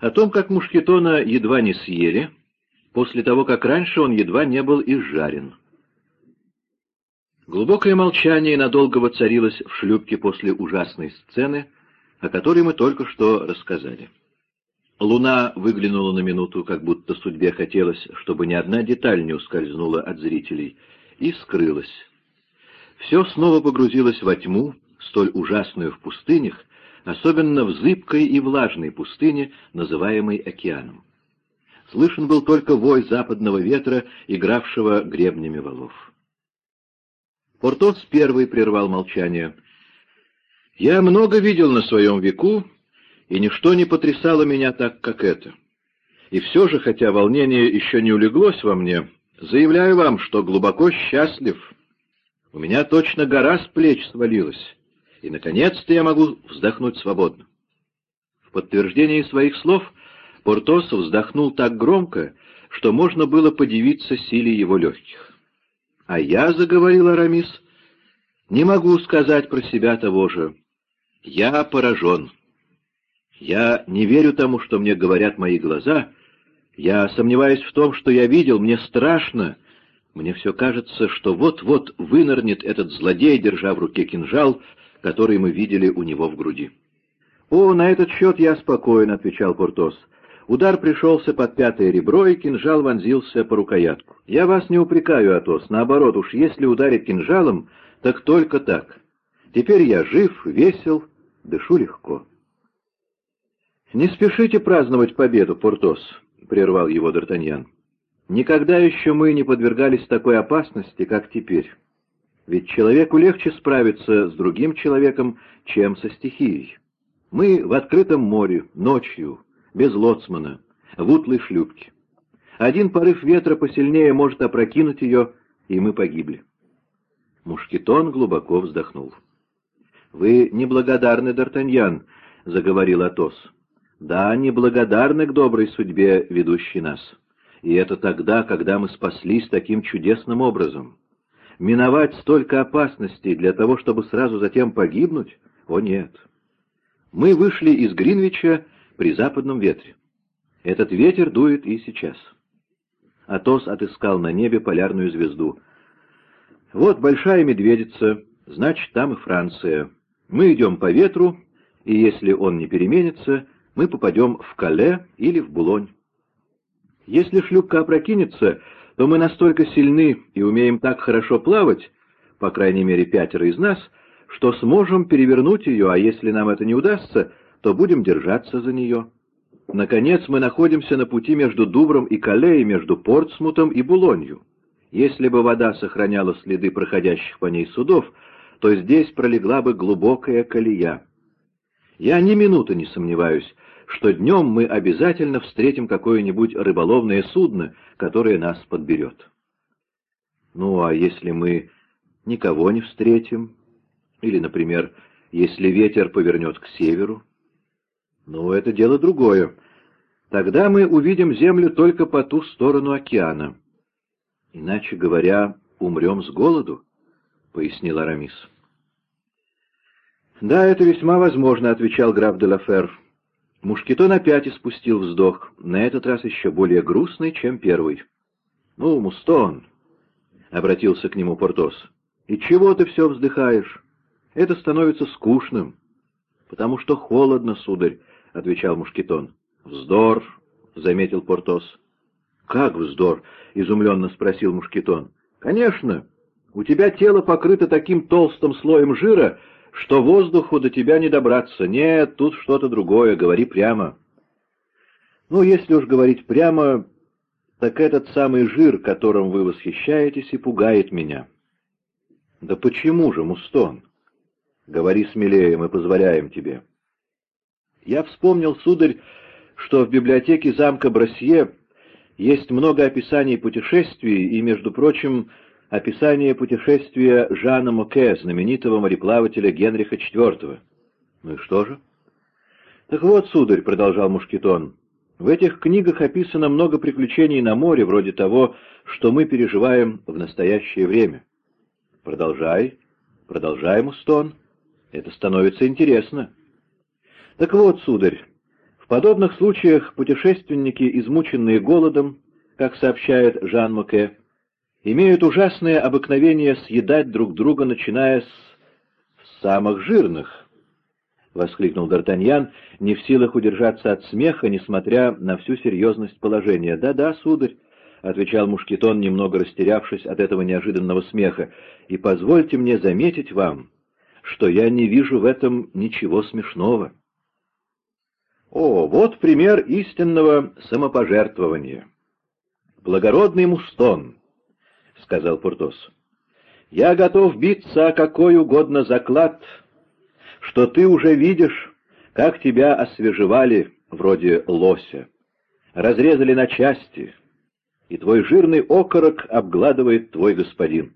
О том, как мушкетона едва не съели, после того, как раньше он едва не был изжарен. Глубокое молчание надолго воцарилось в шлюпке после ужасной сцены, о которой мы только что рассказали. Луна выглянула на минуту, как будто судьбе хотелось, чтобы ни одна деталь не ускользнула от зрителей, и скрылась. Все снова погрузилось во тьму, столь ужасную в пустынях, особенно в зыбкой и влажной пустыне, называемой океаном. Слышен был только вой западного ветра, игравшего гребнями валов. Портос первый прервал молчание. «Я много видел на своем веку, и ничто не потрясало меня так, как это. И все же, хотя волнение еще не улеглось во мне, заявляю вам, что глубоко счастлив. У меня точно гора с плеч свалилась, и, наконец-то, я могу вздохнуть свободно». В подтверждение своих слов Портос вздохнул так громко, что можно было подивиться силе его легких. «А я, — заговорил Арамис, — не могу сказать про себя того же. Я поражен. Я не верю тому, что мне говорят мои глаза. Я сомневаюсь в том, что я видел. Мне страшно. Мне все кажется, что вот-вот вынырнет этот злодей, держа в руке кинжал, который мы видели у него в груди. — О, на этот счет я спокоен, — отвечал Портос. Удар пришелся под пятое ребро, и кинжал вонзился по рукоятку. Я вас не упрекаю, Атос, наоборот, уж если ударить кинжалом, так только так. Теперь я жив, весел, дышу легко. «Не спешите праздновать победу, Портос», — прервал его Д'Артаньян. «Никогда еще мы не подвергались такой опасности, как теперь. Ведь человеку легче справиться с другим человеком, чем со стихией. Мы в открытом море, ночью, без лоцмана, в утлой шлюпке. Один порыв ветра посильнее может опрокинуть ее, и мы погибли. Мушкетон глубоко вздохнул. — Вы неблагодарны, Д'Артаньян, — заговорил Атос. — Да, неблагодарны к доброй судьбе, ведущей нас. И это тогда, когда мы спаслись таким чудесным образом. Миновать столько опасностей для того, чтобы сразу затем погибнуть? О, нет. Мы вышли из Гринвича при западном ветре. Этот ветер дует и сейчас. Атос отыскал на небе полярную звезду. Вот большая медведица, значит, там и Франция. Мы идем по ветру, и если он не переменится, мы попадем в Кале или в Булонь. Если шлюпка опрокинется, то мы настолько сильны и умеем так хорошо плавать, по крайней мере пятеро из нас, что сможем перевернуть ее, а если нам это не удастся, то будем держаться за нее. Наконец мы находимся на пути между Дубром и Кале, между Портсмутом и Булонью. Если бы вода сохраняла следы проходящих по ней судов, то здесь пролегла бы глубокая колея. Я ни минуты не сомневаюсь, что днем мы обязательно встретим какое-нибудь рыболовное судно, которое нас подберет. Ну, а если мы никого не встретим? Или, например, если ветер повернет к северу? Но это дело другое. Тогда мы увидим Землю только по ту сторону океана. Иначе говоря, умрем с голоду, — пояснил Арамис. «Да, это весьма возможно», — отвечал граф де Лафер. Мушкетон опять испустил вздох, на этот раз еще более грустный, чем первый. «Ну, Мустон», — обратился к нему Портос, — «и чего ты все вздыхаешь? Это становится скучным». «Потому что холодно, сударь», — отвечал Мушкетон. «Вздор», — заметил Портос. «Как вздор?» — изумленно спросил Мушкетон. «Конечно. У тебя тело покрыто таким толстым слоем жира, что воздуху до тебя не добраться. Нет, тут что-то другое, говори прямо». «Ну, если уж говорить прямо, так этот самый жир, которым вы восхищаетесь, и пугает меня». «Да почему же, Мустон?» «Говори смелее, мы позволяем тебе». Я вспомнил, сударь, что в библиотеке замка Брасье есть много описаний путешествий и, между прочим, описание путешествия Жана Моке, знаменитого мореплавателя Генриха IV. Ну и что же? Так вот, сударь, — продолжал Мушкетон, — в этих книгах описано много приключений на море, вроде того, что мы переживаем в настоящее время. Продолжай, продолжай, Мустон, это становится интересно. Так вот, сударь, в подобных случаях путешественники, измученные голодом, как сообщает Жан Моке, имеют ужасное обыкновение съедать друг друга, начиная с самых жирных, — воскликнул Д'Артаньян, не в силах удержаться от смеха, несмотря на всю серьезность положения. «Да, — Да-да, сударь, — отвечал Мушкетон, немного растерявшись от этого неожиданного смеха, — и позвольте мне заметить вам, что я не вижу в этом ничего смешного. О, вот пример истинного самопожертвования. Благородный Мустон, — сказал Пуртос, — я готов биться о какой угодно заклад, что ты уже видишь, как тебя освежевали, вроде лося, разрезали на части, и твой жирный окорок обгладывает твой господин.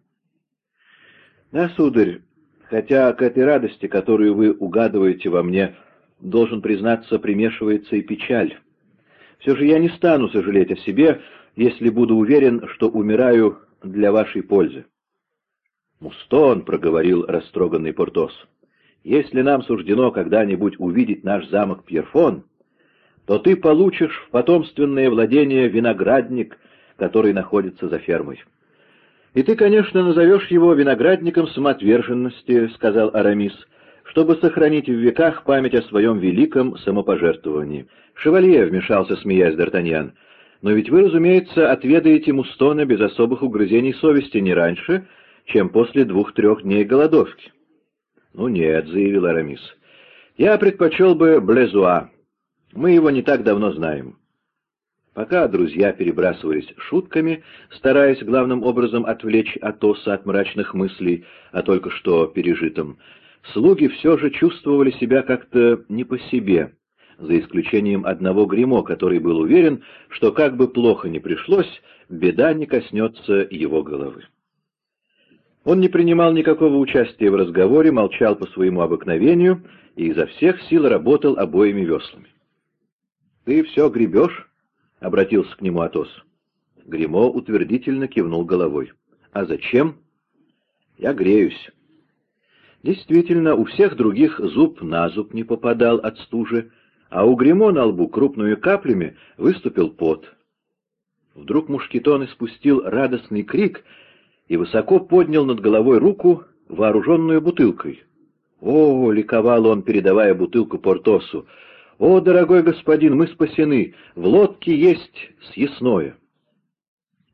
Да, сударь, хотя к этой радости, которую вы угадываете во мне, должен признаться, примешивается и печаль. Все же я не стану сожалеть о себе, если буду уверен, что умираю для вашей пользы. «Мустон», — проговорил растроганный Портос, — «если нам суждено когда-нибудь увидеть наш замок Пьерфон, то ты получишь в потомственное владение виноградник, который находится за фермой». «И ты, конечно, назовешь его виноградником самоотверженности», — сказал Арамис, — «чтобы сохранить в веках память о своем великом самопожертвовании». «Шевалье», — вмешался, смеясь Д'Артаньян, — «но ведь вы, разумеется, отведаете Мустона без особых угрызений совести не раньше, чем после двух-трех дней голодовки». «Ну нет», — заявил Арамис, — «я предпочел бы Блезуа. Мы его не так давно знаем». Пока друзья перебрасывались шутками, стараясь главным образом отвлечь Атоса от мрачных мыслей о только что пережитом, слуги все же чувствовали себя как-то не по себе, за исключением одного гримо, который был уверен, что как бы плохо ни пришлось, беда не коснется его головы. Он не принимал никакого участия в разговоре, молчал по своему обыкновению и изо всех сил работал обоими веслами. «Ты все гребешь?» — обратился к нему Атос. Гримо утвердительно кивнул головой. «А зачем?» «Я греюсь». Действительно, у всех других зуб на зуб не попадал от стужи, а у Гримо на лбу крупными каплями выступил пот. Вдруг Мушкетон испустил радостный крик и высоко поднял над головой руку, вооруженную бутылкой. «О!» — ликовал он, передавая бутылку Портосу. «О, дорогой господин, мы спасены! В лодке есть съестное!»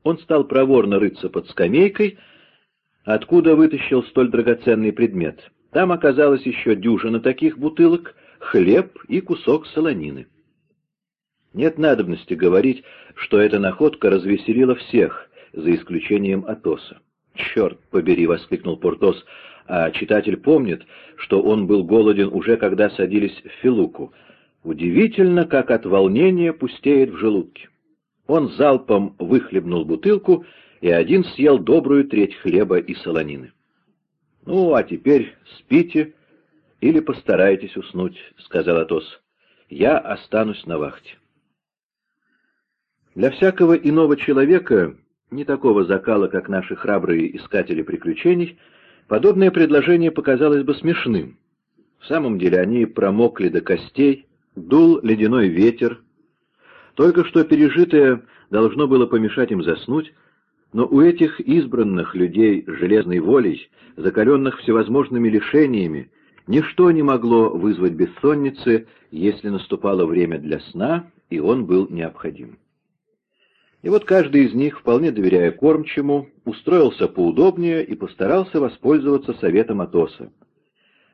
Он стал проворно рыться под скамейкой, откуда вытащил столь драгоценный предмет. Там оказалось еще дюжина таких бутылок, хлеб и кусок солонины. Нет надобности говорить, что эта находка развеселила всех, за исключением Атоса. «Черт побери!» — воскликнул Портос, а читатель помнит, что он был голоден уже когда садились в Филуку — Удивительно, как от волнения пустеет в желудке. Он залпом выхлебнул бутылку и один съел добрую треть хлеба и солонины. — Ну, а теперь спите или постарайтесь уснуть, — сказал Атос. — Я останусь на вахте. Для всякого иного человека, не такого закала, как наши храбрые искатели приключений, подобное предложение показалось бы смешным. В самом деле они промокли до костей, Дул ледяной ветер. Только что пережитое должно было помешать им заснуть, но у этих избранных людей с железной волей, закаленных всевозможными лишениями, ничто не могло вызвать бессонницы, если наступало время для сна, и он был необходим. И вот каждый из них, вполне доверяя кормчему, устроился поудобнее и постарался воспользоваться советом Атоса.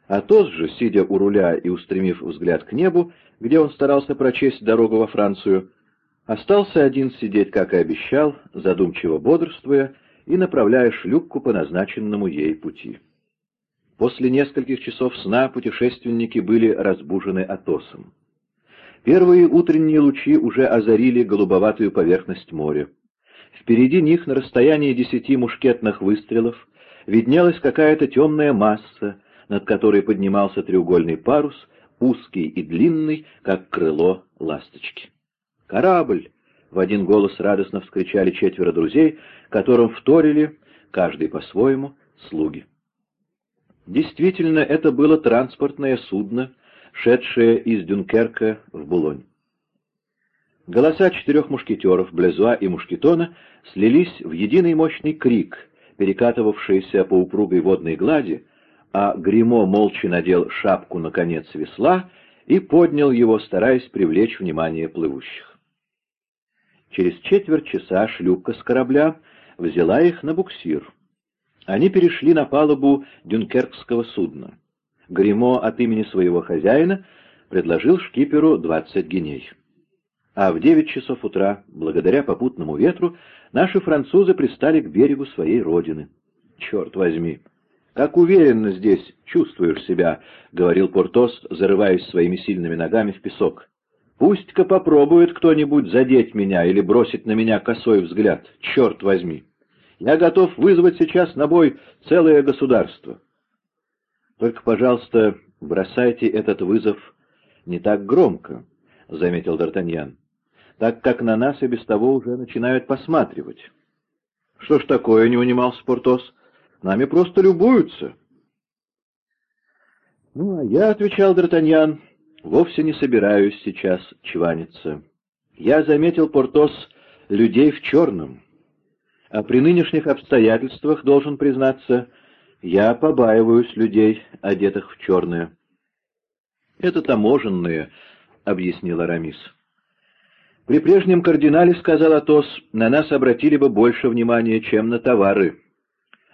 Атос же, сидя у руля и устремив взгляд к небу, где он старался прочесть дорогу во Францию, остался один сидеть, как и обещал, задумчиво бодрствуя и направляя шлюпку по назначенному ей пути. После нескольких часов сна путешественники были разбужены Атосом. Первые утренние лучи уже озарили голубоватую поверхность моря. Впереди них, на расстоянии десяти мушкетных выстрелов, виднелась какая-то темная масса, над которой поднимался треугольный парус, узкий и длинный, как крыло ласточки. «Корабль!» — в один голос радостно вскричали четверо друзей, которым вторили, каждый по-своему, слуги. Действительно, это было транспортное судно, шедшее из Дюнкерка в Булонь. Голоса четырех мушкетеров, Блезуа и Мушкетона, слились в единый мощный крик, перекатывавшийся по упругой водной глади, а Гримо молча надел шапку на конец весла и поднял его, стараясь привлечь внимание плывущих. Через четверть часа шлюпка с корабля взяла их на буксир. Они перешли на палубу дюнкеркского судна. Гримо от имени своего хозяина предложил шкиперу двадцать геней. А в девять часов утра, благодаря попутному ветру, наши французы пристали к берегу своей родины. Черт возьми! Как уверенно здесь чувствуешь себя, — говорил Портос, зарываясь своими сильными ногами в песок. Пусть-ка попробует кто-нибудь задеть меня или бросить на меня косой взгляд. Черт возьми! Я готов вызвать сейчас на бой целое государство. Только, пожалуйста, бросайте этот вызов не так громко, — заметил Д'Артаньян, — так как на нас и без того уже начинают посматривать. — Что ж такое, — не унимался Портос, — нами просто любуются. — Ну, а я, — отвечал Д'Артаньян, — вовсе не собираюсь сейчас чваниться. Я заметил, Портос, людей в черном. А при нынешних обстоятельствах, должен признаться, я побаиваюсь людей, одетых в черное. — Это таможенные, — объяснил Арамис. — При прежнем кардинале, — сказал Атос, — на нас обратили бы больше внимания, чем на товары.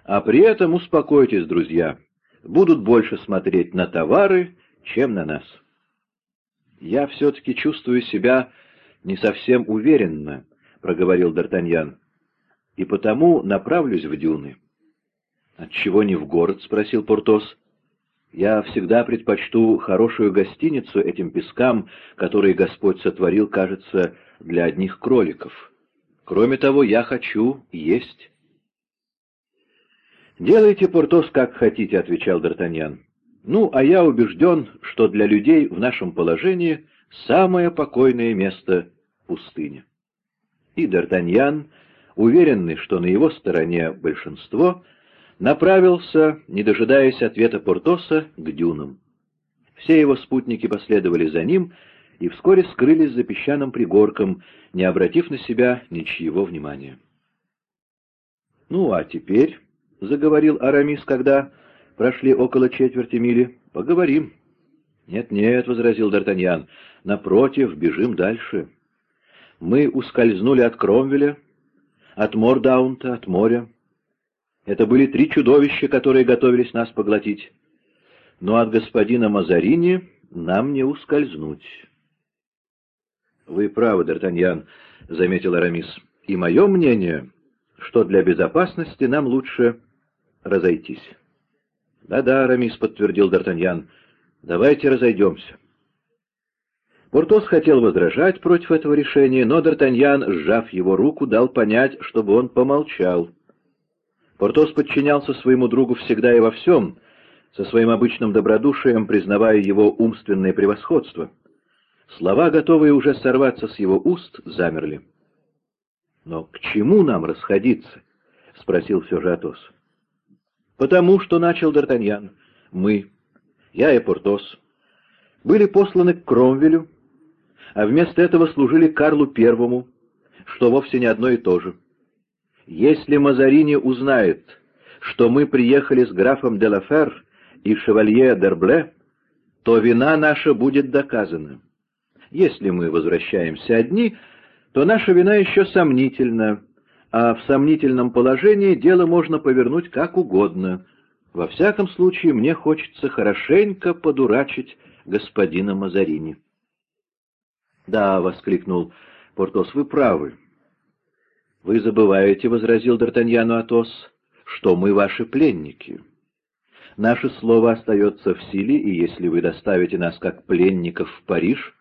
А при этом, успокойтесь, друзья, будут больше смотреть на товары, чем на нас. Я все-таки чувствую себя не совсем уверенно, — проговорил Д'Артаньян и потому направлюсь в дюны. — Отчего не в город? — спросил Портос. — Я всегда предпочту хорошую гостиницу этим пескам, которые Господь сотворил, кажется, для одних кроликов. Кроме того, я хочу есть. — Делайте, Портос, как хотите, — отвечал Д'Артаньян. — Ну, а я убежден, что для людей в нашем положении самое покойное место — пустыня. И Д'Артаньян уверенный, что на его стороне большинство, направился, не дожидаясь ответа Портоса, к дюнам. Все его спутники последовали за ним и вскоре скрылись за песчаным пригорком, не обратив на себя ничьего внимания. «Ну, а теперь», — заговорил Арамис, когда прошли около четверти мили, — «поговорим». «Нет-нет», — возразил Д'Артаньян, — «напротив, бежим дальше. Мы ускользнули от Кромвеля, от Мордаунта, от моря. Это были три чудовища, которые готовились нас поглотить. Но от господина Мазарини нам не ускользнуть. — Вы правы, Д'Артаньян, — заметил Арамис. — И мое мнение, что для безопасности нам лучше разойтись. Да — Да-да, Арамис, — подтвердил Д'Артаньян, — давайте разойдемся. Портос хотел возражать против этого решения, но Д'Артаньян, сжав его руку, дал понять, чтобы он помолчал. Портос подчинялся своему другу всегда и во всем, со своим обычным добродушием признавая его умственное превосходство. Слова, готовые уже сорваться с его уст, замерли. «Но к чему нам расходиться?» — спросил все же Атос. «Потому что, — начал Д'Артаньян, — мы, я и Портос, были посланы к Кромвелю, а вместо этого служили Карлу Первому, что вовсе не одно и то же. Если Мазарини узнает, что мы приехали с графом де Лафер и шевалье Дербле, то вина наша будет доказана. Если мы возвращаемся одни, то наша вина еще сомнительна, а в сомнительном положении дело можно повернуть как угодно. Во всяком случае, мне хочется хорошенько подурачить господина Мазарини. «Да», — воскликнул Портос, — «вы правы». «Вы забываете», — возразил Д'Артаньяну Атос, — «что мы ваши пленники. Наше слово остается в силе, и если вы доставите нас как пленников в Париж...»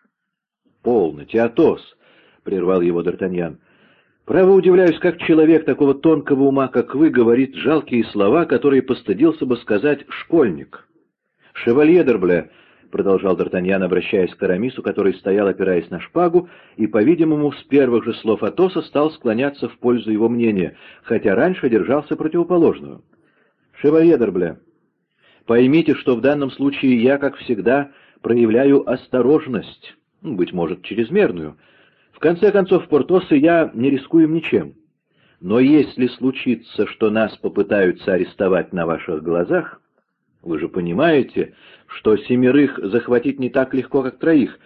«Полноте, Атос», — прервал его Д'Артаньян, — «право удивляюсь, как человек такого тонкого ума, как вы, говорит жалкие слова, которые постыдился бы сказать школьник. Шевалье Дербле продолжал Д'Артаньян, обращаясь к Арамису, который стоял, опираясь на шпагу, и, по-видимому, с первых же слов Атоса стал склоняться в пользу его мнения, хотя раньше держался противоположного. «Шевалье поймите, что в данном случае я, как всегда, проявляю осторожность, быть может, чрезмерную. В конце концов, Портос и я не рискуем ничем. Но если случится, что нас попытаются арестовать на ваших глазах, вы же понимаете, что семерых захватить не так легко, как троих.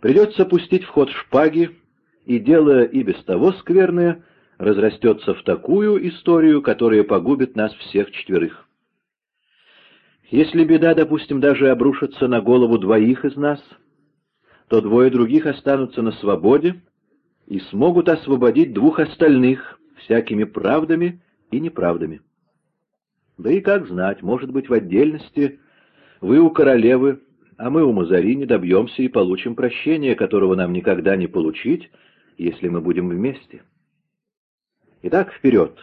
Придется пустить в ход шпаги, и дело и без того скверное разрастется в такую историю, которая погубит нас всех четверых. Если беда, допустим, даже обрушится на голову двоих из нас, то двое других останутся на свободе и смогут освободить двух остальных всякими правдами и неправдами. Да и как знать, может быть, в отдельности вы у королевы, а мы у Мазарини добьемся и получим прощения, которого нам никогда не получить, если мы будем вместе. Итак, вперед.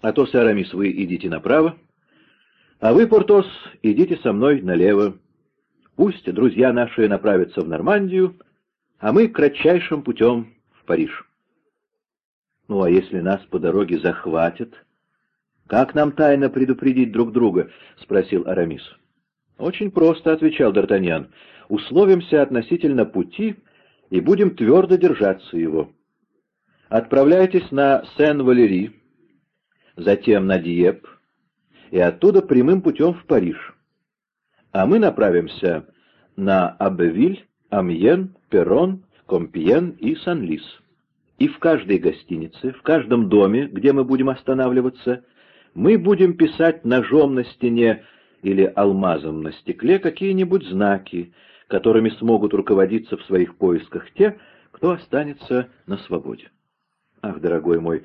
Атос и Арамис, вы идите направо, а вы, Портос, идите со мной налево. Пусть друзья наши направятся в Нормандию, а мы кратчайшим путем в Париж. Ну, а если нас по дороге захватят, как нам тайно предупредить друг друга? — спросил Арамис. — Очень просто, — отвечал Д'Артаньян. — Условимся относительно пути и будем твердо держаться его. Отправляйтесь на Сен-Валери, затем на Диеп, и оттуда прямым путем в Париж. А мы направимся на Аббевиль, Амьен, Перрон, Компьен и Сан-Лис. И в каждой гостинице, в каждом доме, где мы будем останавливаться, мы будем писать ножом на стене или алмазом на стекле какие-нибудь знаки, которыми смогут руководиться в своих поисках те, кто останется на свободе. Ах, дорогой мой,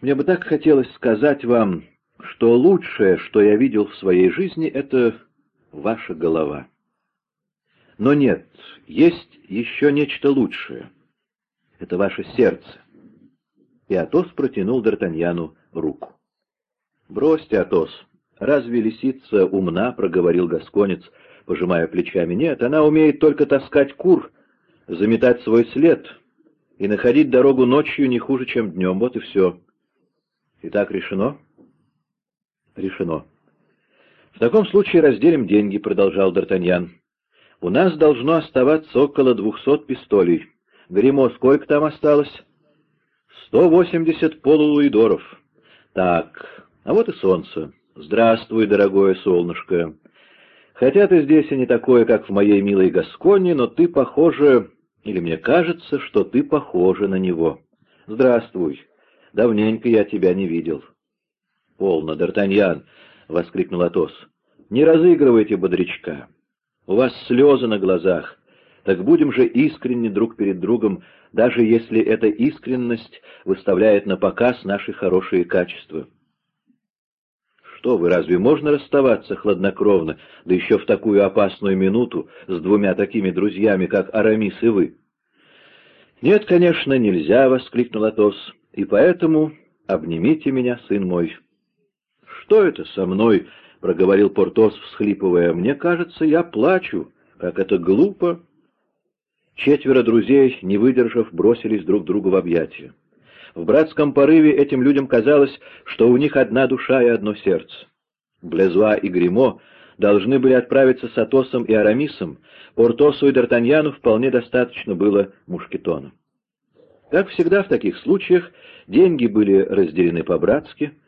мне бы так хотелось сказать вам, что лучшее, что я видел в своей жизни, это ваша голова. Но нет, есть еще нечто лучшее. Это ваше сердце. И Атос протянул Д'Артаньяну руку. «Бросьте, Атос, разве лисица умна?» — проговорил Гасконец, пожимая плечами. «Нет, она умеет только таскать кур, заметать свой след и находить дорогу ночью не хуже, чем днем. Вот и все. Итак, решено?» «Решено». «В таком случае разделим деньги», — продолжал Д'Артаньян. «У нас должно оставаться около двухсот пистолей. Гримо, сколько там осталось?» «Сто восемьдесят полулуидоров». «Так, а вот и солнце. Здравствуй, дорогое солнышко. Хотя ты здесь и не такое, как в моей милой Гасконе, но ты похожа, или мне кажется, что ты похожа на него. Здравствуй. Давненько я тебя не видел». «Полно, Д'Артаньян!» — воскликнул Атос. «Не разыгрывайте бодрячка. У вас слезы на глазах. Так будем же искренни друг перед другом, даже если эта искренность выставляет на показ наши хорошие качества». «Что вы, разве можно расставаться хладнокровно, да еще в такую опасную минуту, с двумя такими друзьями, как Арамис и вы?» «Нет, конечно, нельзя!» — воскликнул Атос. «И поэтому обнимите меня, сын мой». «Что это со мной?» — проговорил Портос, всхлипывая. «Мне кажется, я плачу. Как это глупо!» Четверо друзей, не выдержав, бросились друг другу в объятия. В братском порыве этим людям казалось, что у них одна душа и одно сердце. Блезуа и Гримо должны были отправиться с Атосом и Арамисом, Портосу и Д'Артаньяну вполне достаточно было мушкетона. Как всегда в таких случаях, деньги были разделены по-братски —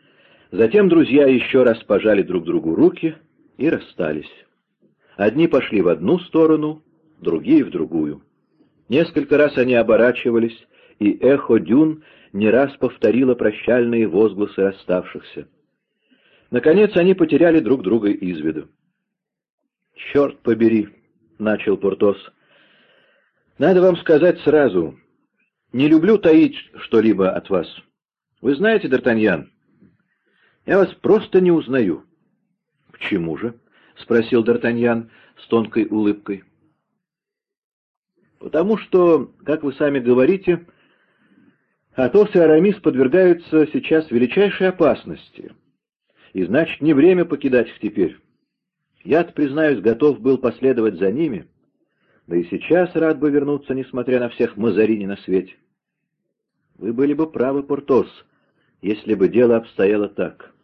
Затем друзья еще раз пожали друг другу руки и расстались. Одни пошли в одну сторону, другие — в другую. Несколько раз они оборачивались, и эхо дюн не раз повторило прощальные возгласы расставшихся. Наконец они потеряли друг друга из виду. «Черт побери!» — начал Портос. «Надо вам сказать сразу. Не люблю таить что-либо от вас. Вы знаете, Д'Артаньян, я вас просто не узнаю. — Почему же? — спросил Д'Артаньян с тонкой улыбкой. — Потому что, как вы сами говорите, Атос и Арамис подвергаются сейчас величайшей опасности, и значит, не время покидать их теперь. я признаюсь, готов был последовать за ними, да и сейчас рад бы вернуться, несмотря на всех Мазарини на свете. Вы были бы правы, Портос, — если бы дело обстояло так.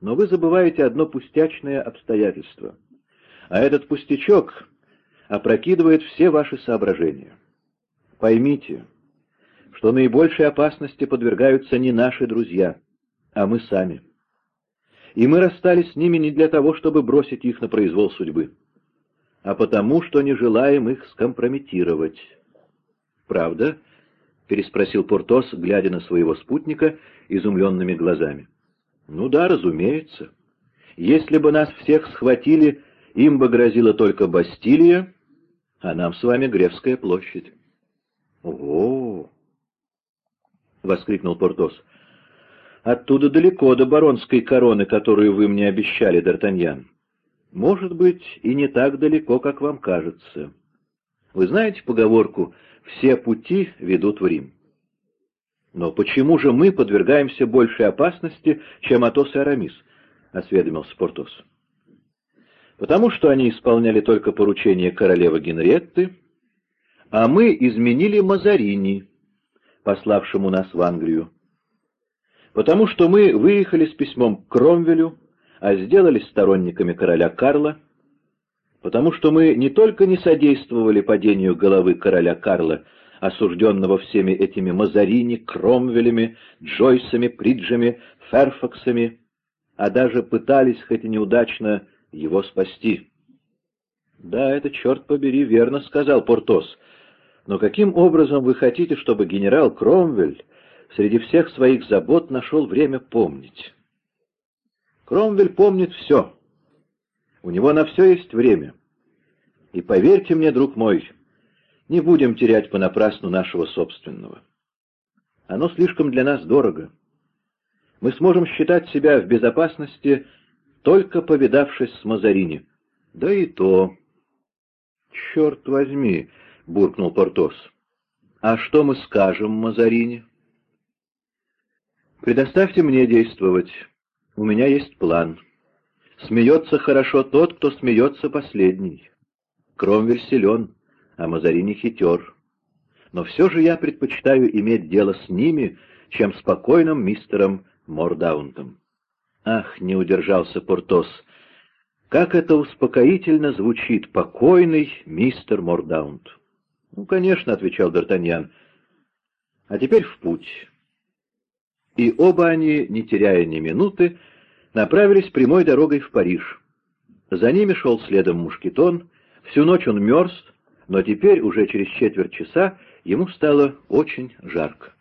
Но вы забываете одно пустячное обстоятельство. А этот пустячок опрокидывает все ваши соображения. Поймите, что наибольшей опасности подвергаются не наши друзья, а мы сами. И мы расстались с ними не для того, чтобы бросить их на произвол судьбы, а потому, что не желаем их скомпрометировать. «Правда?» — переспросил Портос, глядя на своего спутника изумленными глазами. «Ну да, разумеется. Если бы нас всех схватили, им бы грозила только Бастилия, а нам с вами Гревская площадь». «О!» — воскликнул Портос. «Оттуда далеко до баронской короны, которую вы мне обещали, Д'Артаньян. Может быть, и не так далеко, как вам кажется. Вы знаете поговорку «все пути ведут в Рим»?» «Но почему же мы подвергаемся большей опасности, чем Атос и Арамис?» — осведомился Портос. «Потому что они исполняли только поручения королевы Генретты, а мы изменили Мазарини, пославшему нас в Англию. Потому что мы выехали с письмом к Кромвелю, а сделались сторонниками короля Карла, потому что мы не только не содействовали падению головы короля Карла, осужденного всеми этими Мазарини, Кромвелями, Джойсами, Приджами, Ферфаксами, а даже пытались, хоть и неудачно, его спасти. «Да, это, черт побери, верно сказал Портос. Но каким образом вы хотите, чтобы генерал Кромвель среди всех своих забот нашел время помнить?» Кромвель помнит все. У него на все есть время. И поверьте мне, друг мой, не будем терять понапрасну нашего собственного. Оно слишком для нас дорого. Мы сможем считать себя в безопасности, только повидавшись с Мазарини. Да и то... «Черт возьми!» — буркнул Портос. «А что мы скажем Мазарини?» «Предоставьте мне действовать». У меня есть план. Смеется хорошо тот, кто смеется последний. Кромвель силен, а Мазарини хитер. Но все же я предпочитаю иметь дело с ними, чем с покойным мистером Мордаунтом. Ах, не удержался Портос. Как это успокоительно звучит, покойный мистер Мордаунт. Ну, конечно, — отвечал Д'Артаньян. А теперь в путь и оба они, не теряя ни минуты, направились прямой дорогой в Париж. За ними шел следом мушкетон, всю ночь он мерз, но теперь, уже через четверть часа, ему стало очень жарко.